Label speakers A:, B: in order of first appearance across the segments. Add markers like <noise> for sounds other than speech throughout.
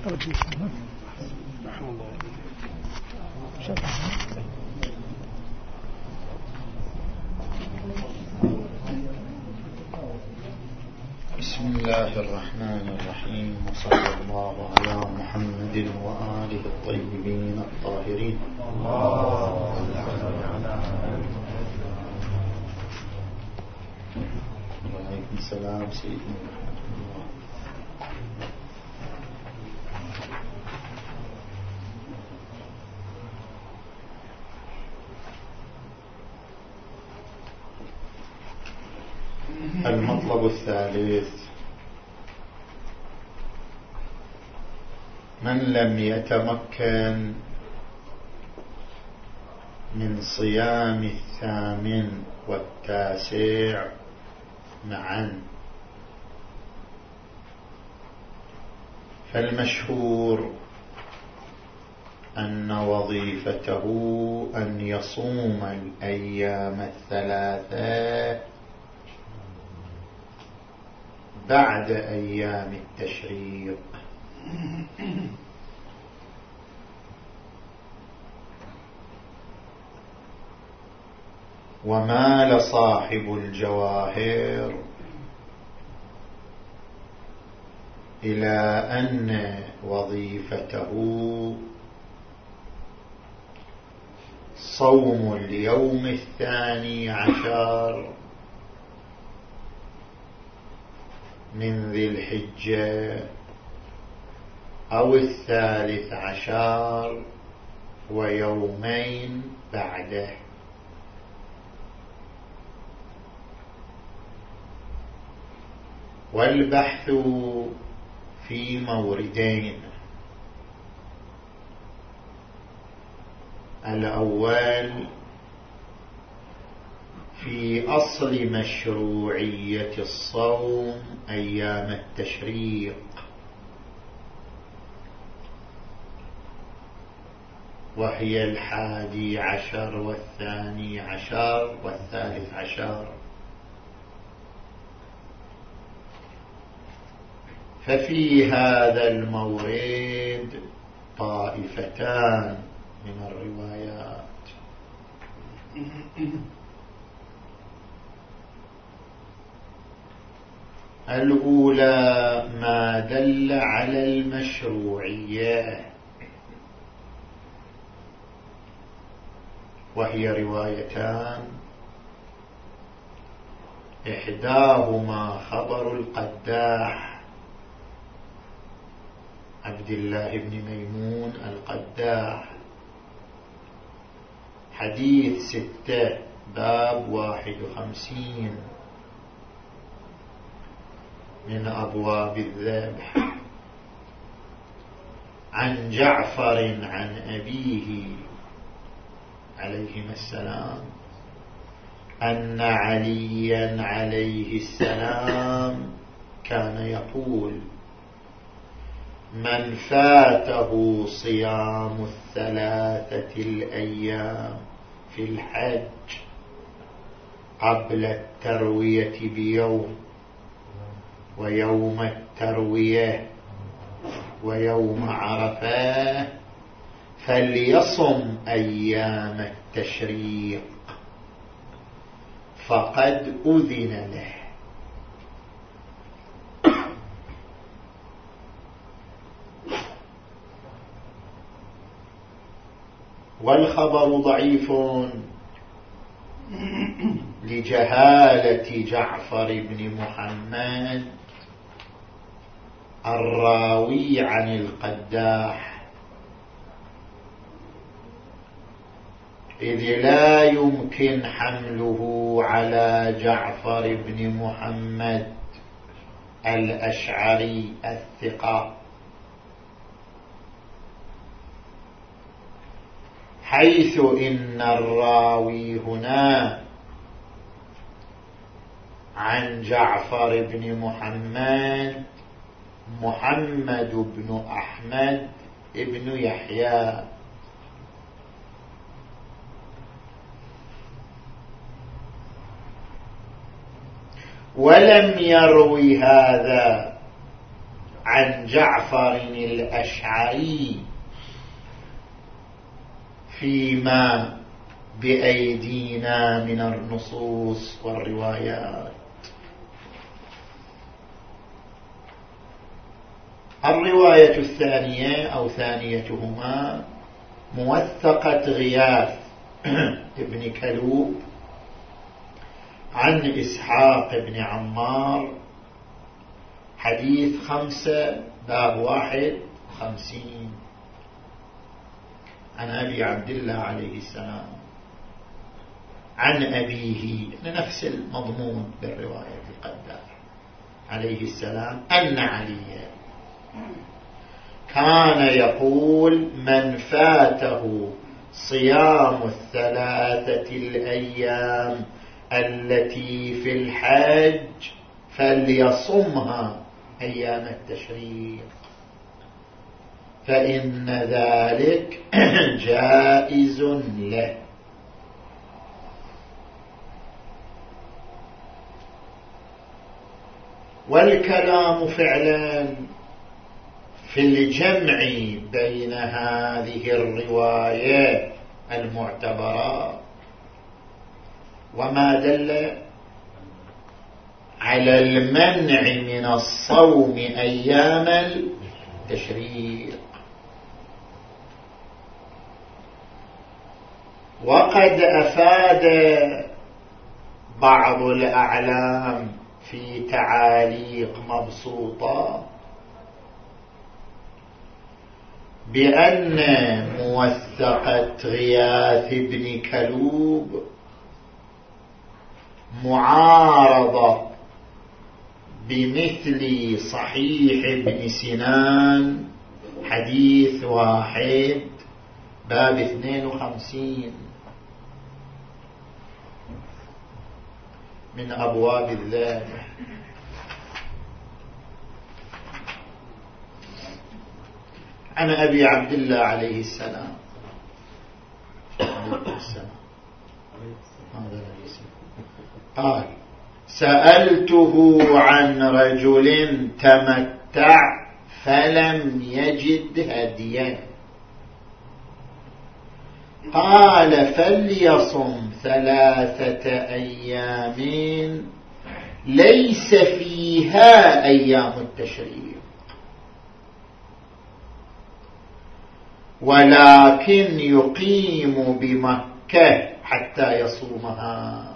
A: بسم الله الرحمن الرحيم وصلى الله على محمد وآله الطيبين الطاهرين. وعليكم السلام سيدنا المطلب الثالث من لم يتمكن من صيام الثامن والتاسع معا فالمشهور أن وظيفته أن يصوم الأيام الثلاثة بعد أيام التشريق. ومال صاحب الجواهر إلى أن وظيفته صوم اليوم الثاني عشر من ذي الحجة أو الثالث عشر ويومين بعده. والبحث في موردين. الأول في أصل مشروعية الصوم أيام التشريق. وهي الحادي عشر والثاني عشر والثالث عشر. ففي هذا المورد طائفتان من الروايات. <coughs> الأولى ما دل على المشروعية. وهي روايتان. إحداهما خبر القداح. عبد الله بن ميمون القداح. حديث ستة باب واحد وخمسين. من أبواب الذبح. عن جعفر عن أبيه عليهما السلام. أن عليا عليه السلام كان يقول من فاته صيام الثلاثة الأيام في الحج قبل التروية بيوم ويوم التروية ويوم عرفة فليصم أيام التشريق. فقد أذن له. والخبر ضعيف لجهالة جعفر بن محمد. الراوي عن القداح. إذ لا يمكن حمله على جعفر بن محمد الأشعري الثقة. حيث إن الراوي هنا عن جعفر بن محمد محمد بن أحمد ابن يحيى. ولم يروي هذا عن جعفر الأشعري فيما بأيدينا من النصوص والروايات. الرواية الثانية أو ثانيتهما موثقة غياث <clears throat> ابن كلوب عن إسحاق بن عمار. حديث خمسة باب واحد وخمسين عن أبي عبد الله عليه السلام. عن أبيه نفس المضمون بالرواية القدار. عليه السلام أن عليا كان يقول من فاته صيام الثلاثة الأيام التي في الحج فليصمها أيام التشريق. فإن ذلك <clears throat> جائز له. والكلام فعلا في الجمع بين هذه الرواية المعتبرة. وما دل على المنع من الصوم أيام التشريق. وقد أفاد بعض الأعلام في تعاليق مبسوطة بأن موثقة غياث بن كلوب معارضة بمثل صحيح ابن سنان حديث واحد باب اثنين وخمسين. من أبواب الذات عن أبي عبد الله عليه السلام. قال سألته عن رجل تمتع فلم يجد هديا. قال فليصم ثلاثة أيام ليس فيها أيام التشريق. ولكن يقيم بمكة حتى يصومها.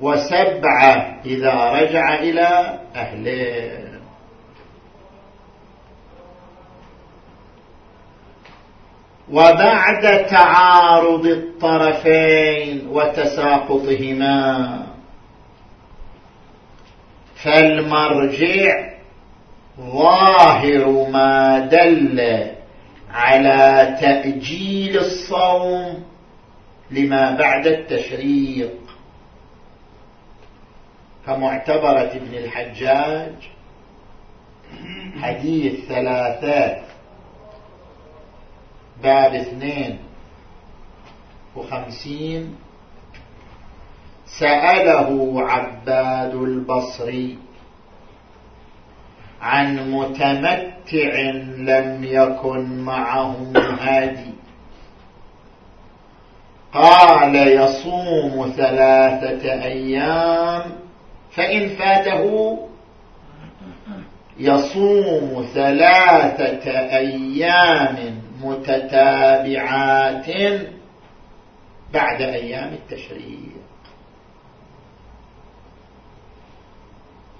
A: وسبعة إذا رجع إلى أهله. وبعد تعارض الطرفين وتساقطهما فالمرجع ظاهر ما دل على تأجيل الصوم لما بعد التشريق. كمعتبرة ابن الحجاج حديث ثلاثات باب اثنين وخمسين. سأله عباد البصري عن متمتع لم يكن معه هادي. قال يصوم ثلاثة أيام فإن فاته يصوم ثلاثة أيام متتابعات بعد أيام التشريق.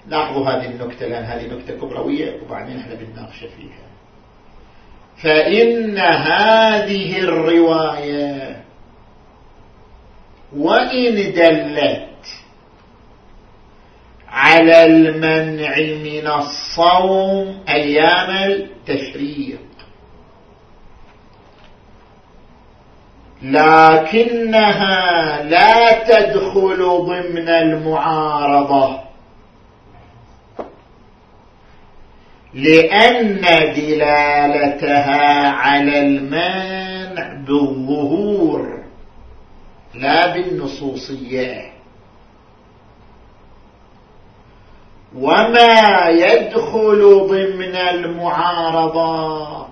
A: لاحظوا هذه النكتة لأن هذه نكتة كبروية وبعدين إحنا بنناقش فيها. فإن هذه الرواية وإن دلت على المنع من الصوم أيام التشريق. لكنها لا تدخل ضمن المعارضة. لأن دلالتها على المانع بالظهور لا بالنصوصية. وما يدخل ضمن المعارضة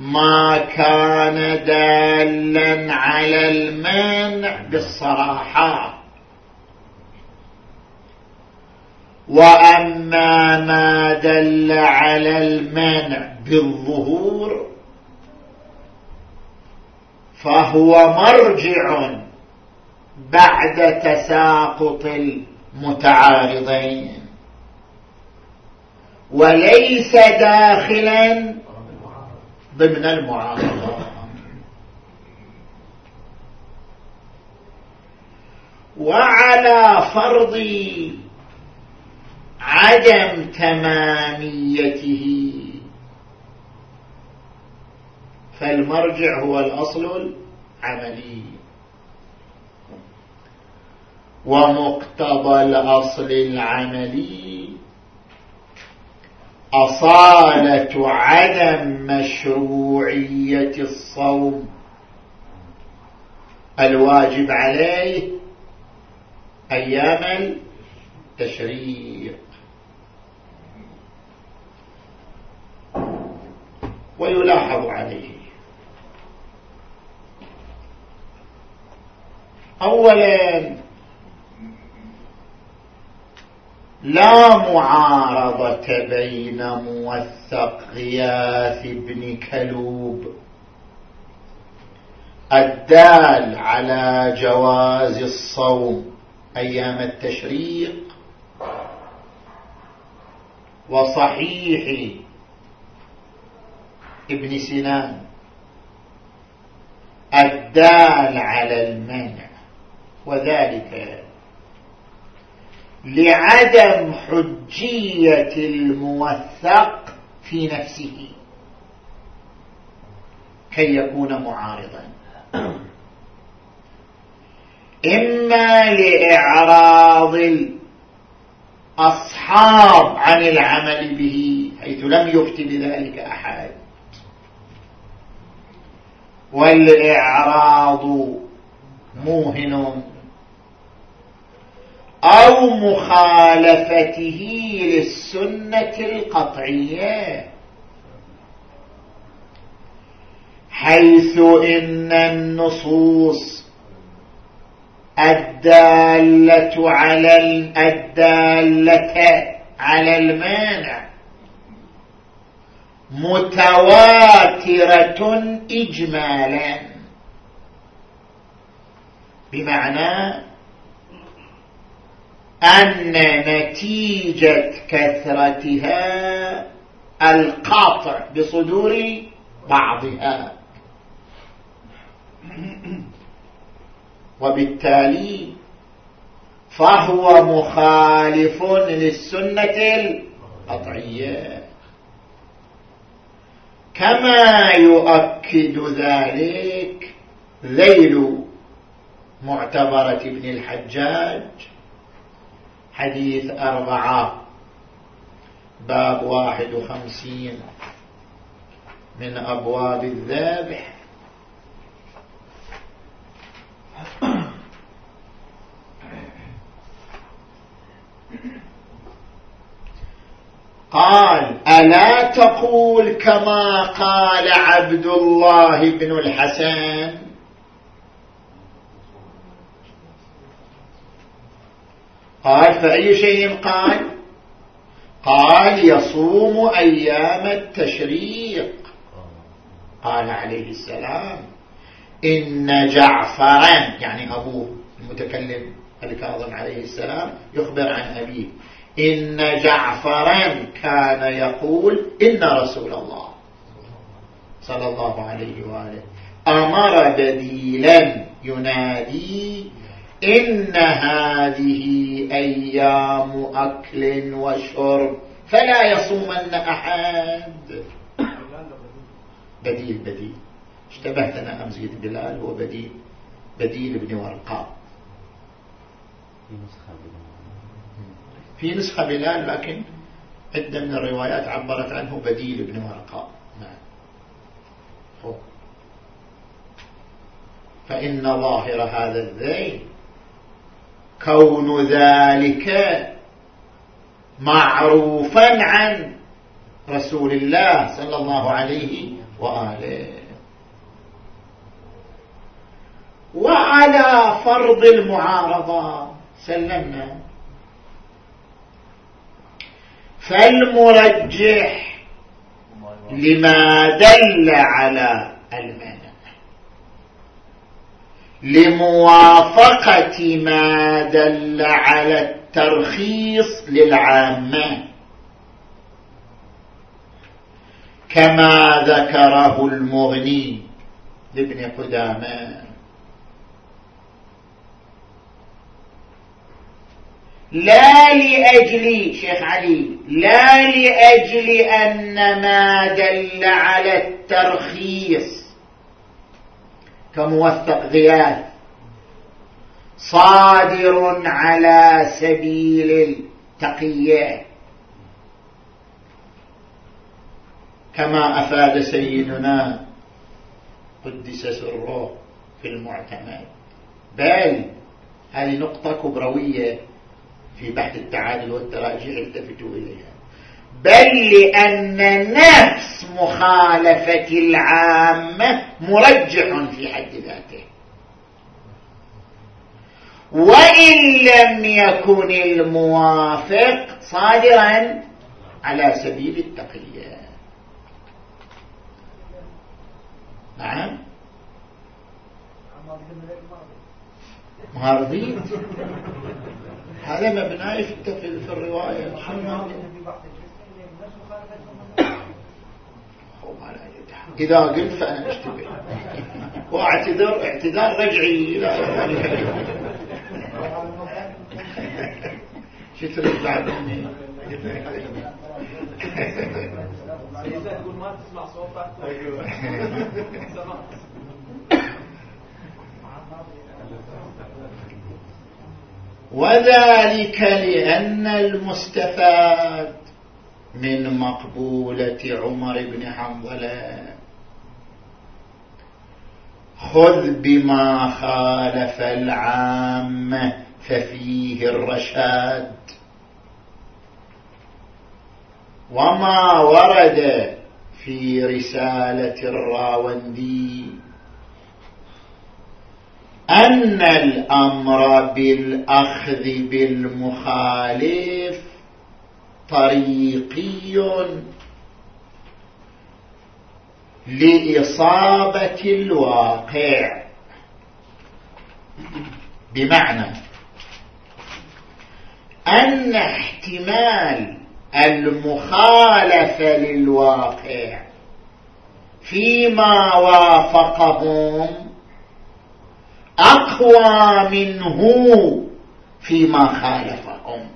A: ما كان دالا على المانع بالصراحة. وأما ما دل على المانع بالظهور فهو مرجع بعد تساقط المتعارضين. وليس داخلا ضمن المعارضة. وعلى فرض عدم تماميته. فالمرجع هو الأصل العملي. ومقتضى الأصل العملي أصالة عدم مشروعية الصوم. الواجب عليه أيام التشريق. ويلاحظ عليه. أولا لا معارضة بين موثق غياث بن كلوب. الدال على جواز الصوم أيام التشريق وصحيح ابن سنان. الدال على المنع. وذلك لعدم حجية الموثق في نفسه. كي يكون معارضا. إما لإعراض الأصحاب عن العمل به حيث لم يفت بذلك أحد. والإعراض موهن أو مخالفته للسنة القطعية. حيث إن النصوص الدالة على الدالة على المانع. متواترة إجمالا. بمعنى أن نتيجة كثرتها القاطع بصدور بعضها. وبالتالي فهو مخالف للسنة القطعية. كما يؤكد ذلك ذيل معتبرة ابن الحجاج حديث أربعة باب واحد وخمسين من أبواب الذابح قال ألا تقول كما قال عبد الله بن الحسن؟ قال فأي شيء قال؟ قال يصوم أيام التشريق. قال عليه السلام إن جعفرا يعني أبوه المتكلم الكاظم عليه السلام يخبر عن أبيه. إن جعفرا كان يقول إن رسول الله صلى الله عليه وآله أمر بديلا ينادي إن هذه أيام أكل وشرب فلا يصومن أحد. بديل بديل. اشتبهت أنا أمس بلال هو بديل بديل ابن ورقاء. في نسخة بلال. لكن عدة من الروايات عبرت عنه بديل ابن ورقاء نعم. فإن ظاهر هذا الذيل كون ذلك معروفا عن رسول الله صلى الله عليه وآله. وعلى فرض المعارضة. سلمنا. فالمرجح لما دل على المانع لموافقة ما دل على الترخيص للعامة. كما ذكره المغني لابن قدامة. لا لأجل شيخ علي لا لأجل أن ما دل على الترخيص كموثق غياث صادر على سبيل التقية. كما أفاد سيدنا قدس سره في المعتمد. بل هذه نقطة كبروية. في بحث التعادل والتراجع التفتوا إليها. بل لأن نفس مخالفة العامة مرجح في حد ذاته. وإن لم يكن الموافق صادرا على سبيل التقية. نعم. معارضين هذا مبناي في في الرواية إذا قلت فأنا أشتبه واعتذر اعتذار رجعي. إلى تريد بعد؟ مني تقول ما تسمع صوتك. وذلك لأن المستفاد من مقبولة عمر بن حنظلة خذ بما خالف العامة ففيه الرشاد. وما ورد في رسالة الراوندي أن الأمر بالأخذ بالمخالف طريقي لإصابة الواقع. بمعنى أن احتمال المخالفة للواقع فيما وافقهم أقوى منه فيما خالفهم.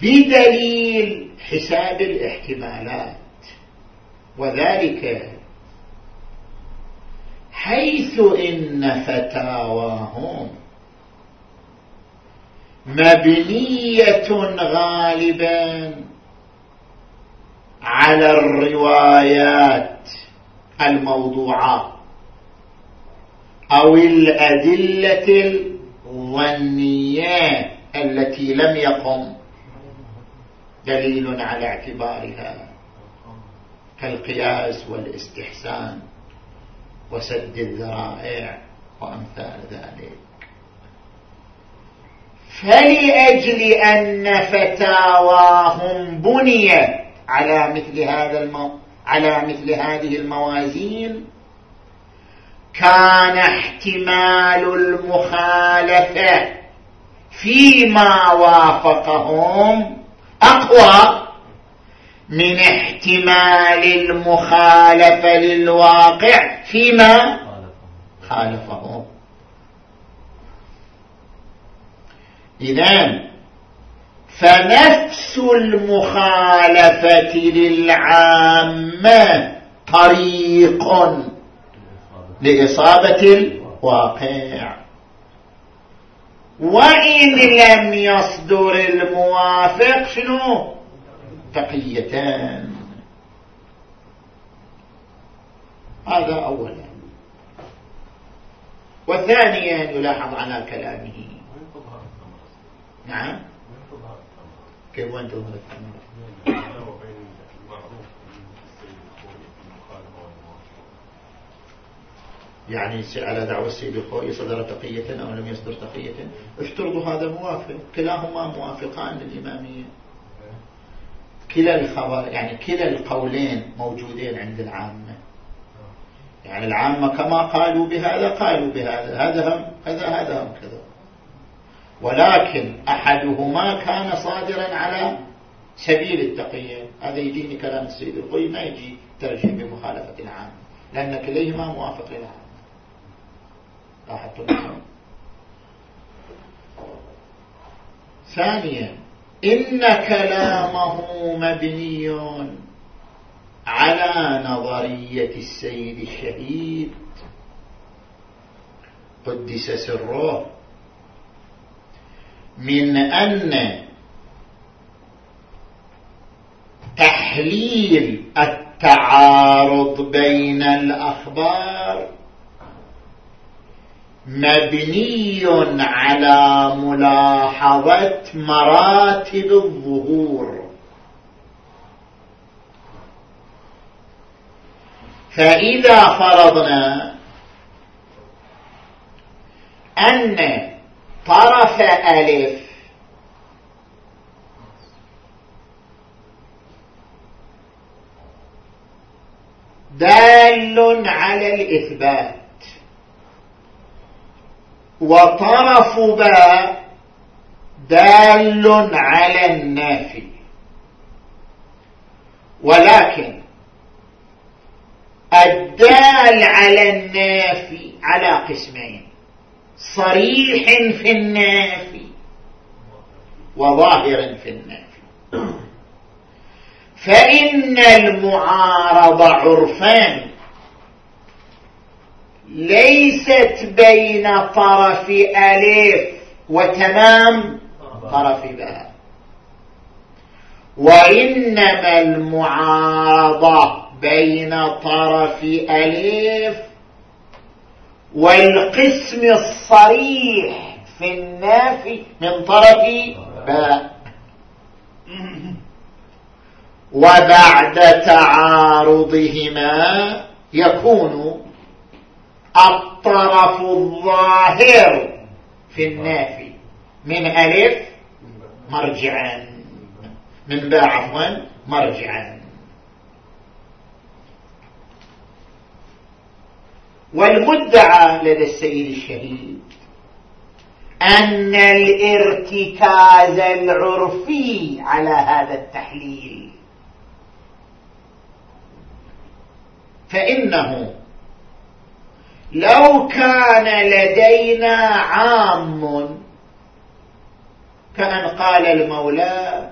A: بدليل حساب الاحتمالات. وذلك حيث إن فتاواهم مبنية غالبا على الروايات. الموضوعة أو الأدلة الظنية التي لم يقم دليل على اعتبارها كالقياس والإستحسان وسد الذرائع وأمثال ذلك. فلأجل أن فتاواهم بنيت على مثل هذا الموضوع على مثل هذه الموازين كان احتمال المخالفة فيما وافقهم أقوى من احتمال المخالفة للواقع فيما خالفهم. إذن فنفس المخالفة للعامة طريق لإصابة الواقع. وإن لم يصدر الموافق شنو؟ تقيتان هذا أولا. وثانيا يلاحظ على كلامه. نعم. كيف وين تظهر يعني على دعوة السيد الخوي صدر تقية أو لم يصدر تقية. افترضوا هذا موافق. كلاهما موافقان للإمامية. كلا الخبر يعني كلا القولين موجودين عند العامة. يعني العامة كما قالوا بهذا قالوا بهذا. هذا هم كذا هذا هم كذا. ولكن أحدهما كان صادرا على سبيل التقية هذا يجيني كلام السيد الخوي ما يجي ترجيح بمخالفة العامة لأن كليهما موافق للعامة لاحظتم؟ ثانيا إن كلامه مبني على نظرية السيد الشهيد قدس سره من أن تحليل التعارض بين الأخبار مبني على ملاحظة مراتب الظهور. فإذا فرضنا أن طرف ألف. دال على الإثبات. وطرف باء دال على النافي. ولكن الدال على النافي على قسمين. صريح في النافي وظاهر في النافي فإن المعارض عرفان. ليست بين طرف ألف وتمام طرف باء. وإنما المعارضة بين طرف ألف والقسم الصريح في النافي من طرف باء. وبعد تعارضهما يكون الطرف الظاهر في النافي من ألف مرجعا. من باء عفوا مرجعا. والمدعى لدى السيد الشهيد أن الارتكاز العرفي على هذا التحليل. فإنه لو كان لدينا عام كأن قال المولى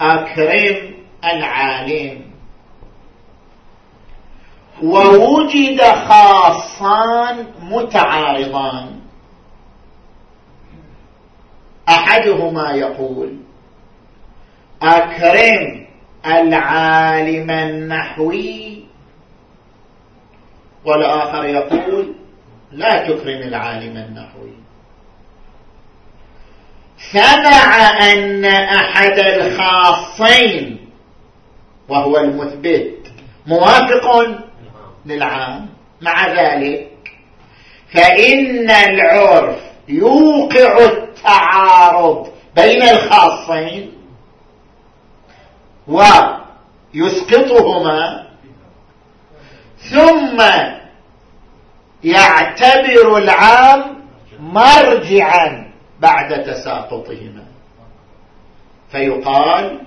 A: أكرم العالم. ووجد خاصان متعارضان. أحدهما يقول أكرم العالم النحوي. والآخر يقول لا تكرم العالم النحوي. سمع أن أحد الخاصين وهو المثبت موافق؟ للعام مع ذلك فإن العرف يوقع التعارض بين الخاصين ويسقطهما ثم يعتبر العام مرجعا بعد تساقطهما. فيقال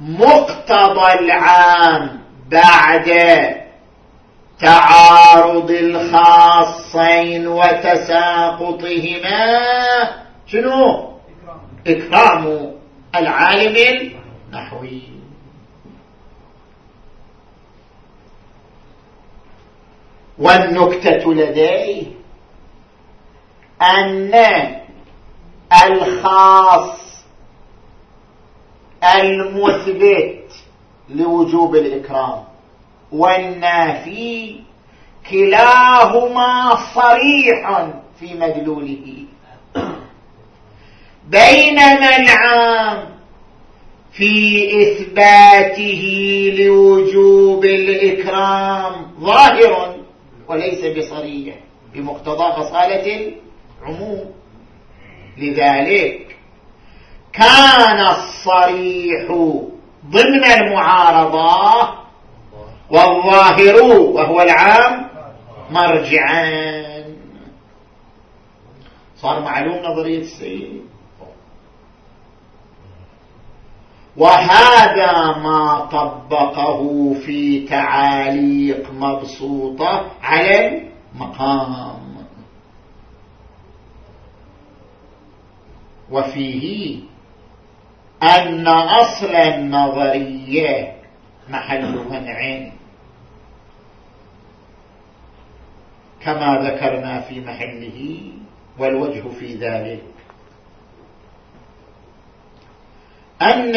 A: مقتضى العام بعد تعارض الخاصين وتساقطهما. شنو؟ إكرام العالم النحوي. والنكتة لديه أن الخاص المثبت لوجوب الإكرام. والنافي كلاهما صريح في مدلوله. بينما العام في إثباته لوجوب الإكرام ظاهر وليس بصريح بمقتضى فصالة العموم. لذلك كان الصريح ضمن المعارضة والظاهر وهو العام مرجعان. صار معلوم نظرية السيد. وهذا ما طبقه في تعاليق مبسوطة على المقام. وفيه أن أصل النظرية محل منع. كما ذكرنا في محله والوجه في ذلك. أن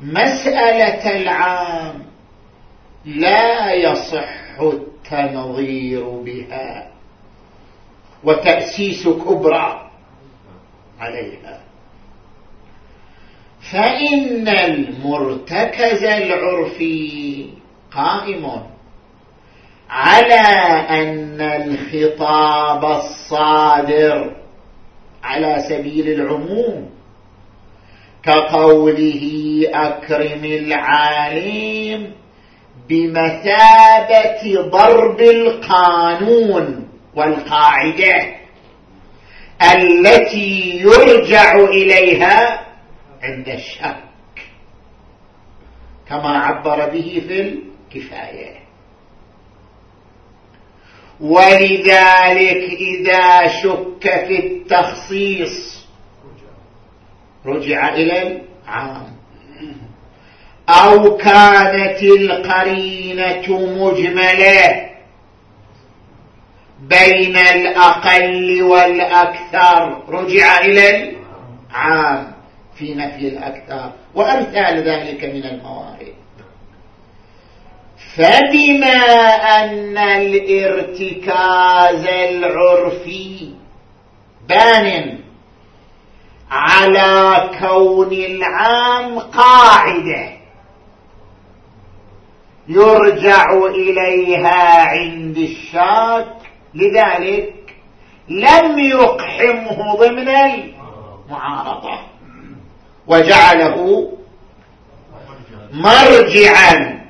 A: مسألة العام لا يصح التنظير بها وتأسيس كبرى عليها. فإن المرتكز العرفي قائم على أن الخطاب الصادر على سبيل العموم كقوله أكرم العالم بمثابة ضرب القانون والقاعدة التي يرجع إليها عند الشك كما عبر به في الكفاية. ولذلك إذا شك في التخصيص رجع إلى العام. أو كانت القرينة مجملة بين الأقل والأكثر رجع إلى العام. في نفي الأكثر وأمثال ذلك من الموارد فبما أن الارتكاز العرفي بان على كون العام قاعدة يرجع إليها عند الشاك لذلك لم يقحمه ضمن المعارضة. وجعله مرجعا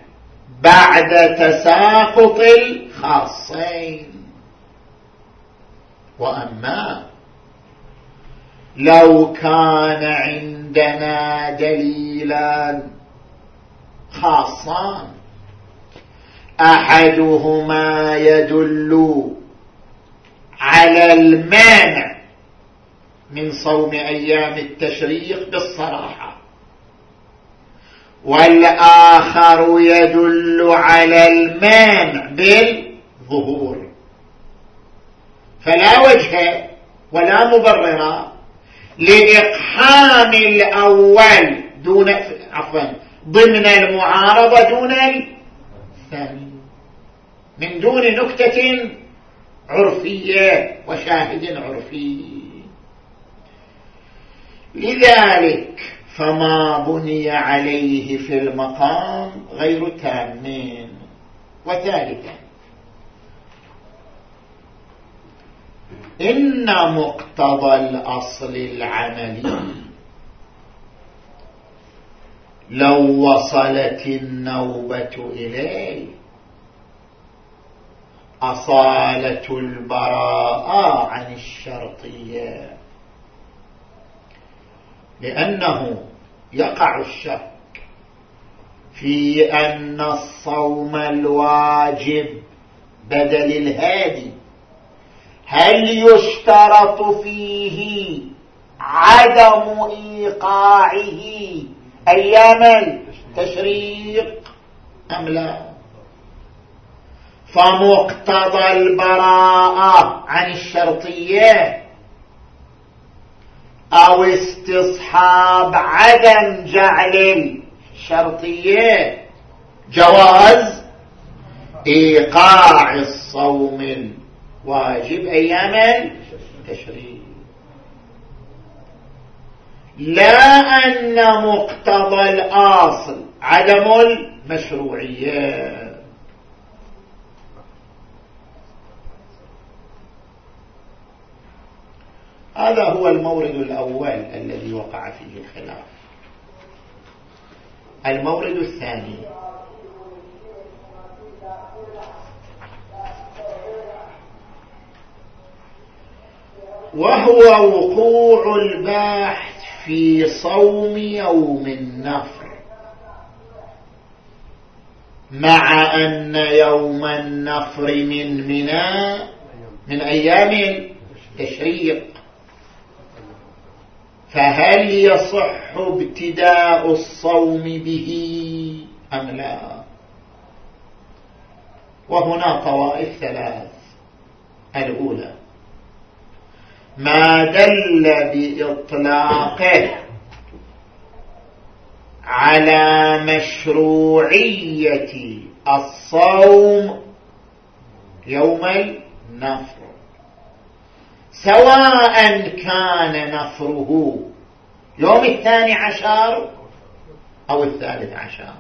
A: بعد تساقط الخاصين. وأما لو كان عندنا دليلان خاصان أحدهما يدل على المانع من صوم أيام التشريق بالصراحة. والآخر يدل على المانع بالظهور. فلا وجه ولا مبرر لإقحام الأول دون عفوا ضمن المعارضة دون الثاني. من دون نكتة عرفية وشاهد عرفي. لذلك فما بني عليه في المقام غير تامين وثالثا إن مقتضى الأصل العملي لو وصلت النوبة إليه أصالة البراءة عن الشرطية. لأنه يقع الشك في أن الصوم الواجب بدل الهادي. هل يشترط فيه عدم إيقاعه أيام التشريق أم لا؟ فمقتضى البراءة عن الشرطية أو استصحاب عدم جعل الشرطية جواز إيقاع الصوم واجب أيام التشريق. لا أن مقتضى الأصل عدم المشروعية. هذا هو المورد الأول الذي وقع فيه الخلاف. المورد الثاني. وهو وقوع الباحث في صوم يوم النفر. مع أن يوم النفر من منى من أيام التشريق. فهل يصح ابتداء الصوم به أم لا؟ وهنا طوائف ثلاث. الأولى ما دل بإطلاقه على مشروعية الصوم يوم النفر. سواء كان نفره يوم الثاني عشر أو الثالث عشر.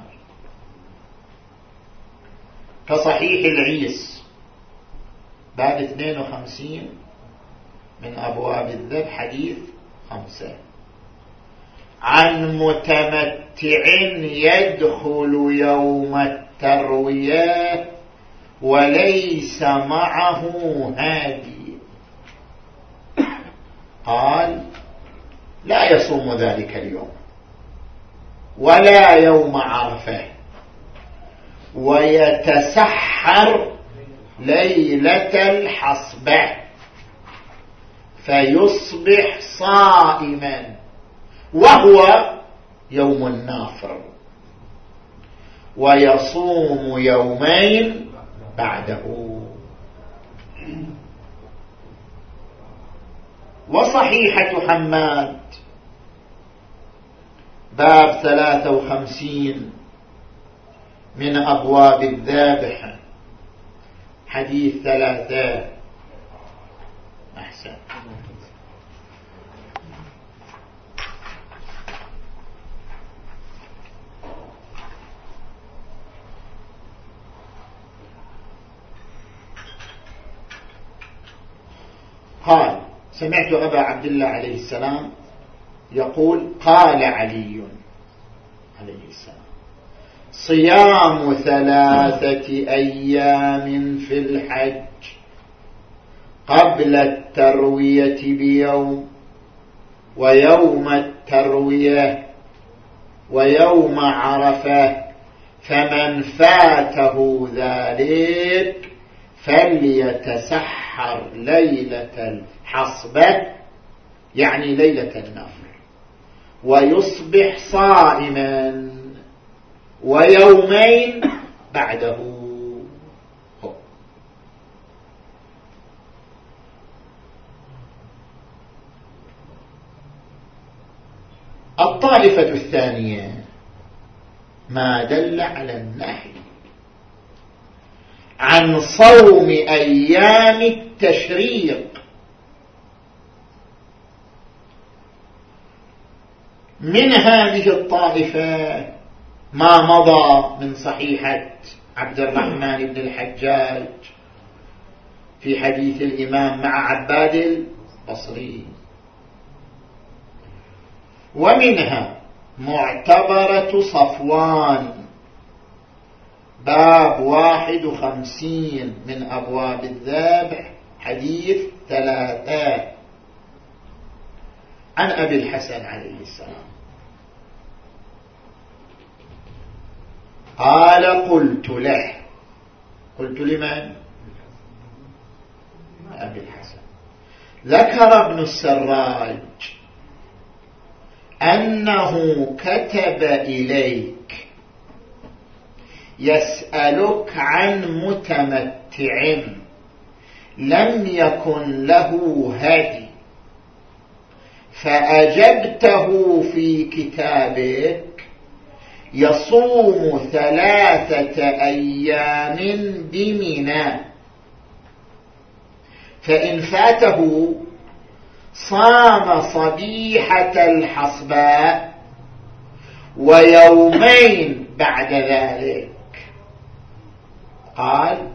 A: كصحيح العيس باب 52 من أبواب الذب حديث خمسة. عن متمتع يدخل يوم التروية وليس معه هادي. قال لا يصوم ذلك اليوم ولا يوم عرفة ويتسحر ليلة الحصبة فيصبح صائما وهو يوم النافر ويصوم يومين بعده. وصحيحة حماد. باب ثلاثة وخمسين. من أبواب الذابحة. حديث ثلاثة. أحسن قال سمعت أبا عبد الله عليه السلام يقول قال علي عليه السلام صيام ثلاثة أيام في الحج قبل التروية بيوم ويوم التروية ويوم عرفة فمن فاته ذلك فليتسحر ليلة الحصبة يعني ليلة النفر ويصبح صائما ويومين بعده. الطائفة الثانية ما دل على النهي. عن صوم أيام التشريق. من هذه الطائفة ما مضى من صحيحة عبد الرحمن بن الحجاج في حديث الإمام مع عباد البصري. ومنها معتبرة صفوان. باب واحد وخمسين من أبواب الذابح حديث ثلاثة عن أبي الحسن عليه السلام. قال قلت له. قلت لمن؟ أبي الحسن. ذكر ابن السراج أنه كتب إليك يسألك عن متمتع. لم يكن له هدي. فأجبته في كتابك يصوم ثلاثة أيام بمنى. فإن فاته صام صبيحة الحصباء ويومين بعد ذلك. قال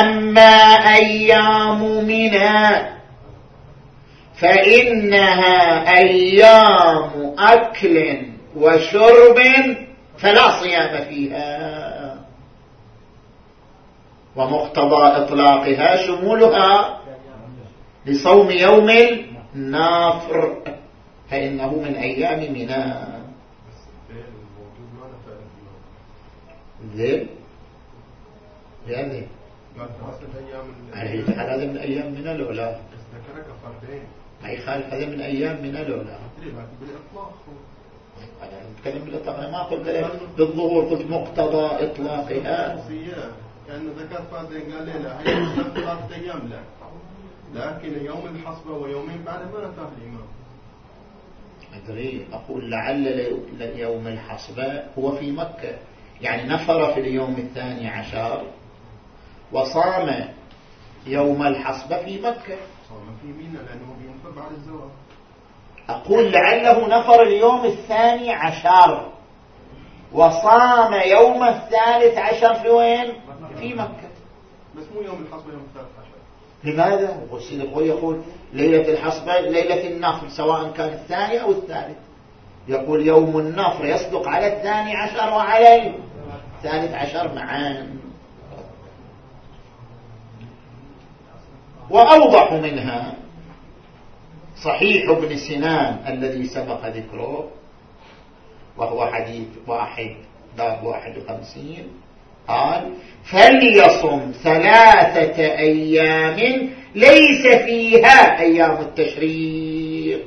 A: أما أيام منى فإنها أيام أكل وشرب فلا صيام فيها. ومقتضى إطلاقها شمولها لصوم يوم النافر فإنه من أيام منى. ذل ذل هذا من أيام منى الأولى. ما يخالف هذا من أيام من الأولى. أنا نتكلم بالإطلاق أنا ما قلت بالظهور قلت مقتضى إطلاقها.
B: لأنه ذكر فاتن قال لا هي ثلاثة أيام لا لكن يوم الحصبة ويومين بعد ما نفاه الإمام.
A: أدري أقول لعل يوم الحصبة هو في مكة. يعني نفر في اليوم الثاني عشر. وصام يوم الحصبة في مكة.
B: صام في مينا لأنه بينفر بعد الزواج
A: أقول لعله نفر اليوم الثاني عشر. وصام يوم الثالث عشر في وين؟ في مكة.
B: بس مو يوم الحصبة يوم الثالث عشر.
A: لماذا؟ والسيد القوي يقول ليلة الحصبة ليلة النفر سواء كان الثاني أو الثالث. يقول يوم النفر يصدق على الثاني عشر وعلى الثالث عشر معا. وأوضح منها صحيح ابن سنان الذي سبق ذكره وهو حديث واحد باب واحد وخمسين قال فليصم ثلاثة أيام ليس فيها أيام التشريق.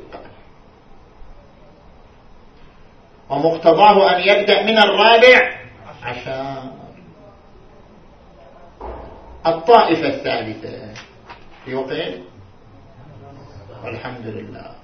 A: ومقتضاه أن يبدأ من الرابع عشان الطائفة الثالثة. في وقت والحمد لله.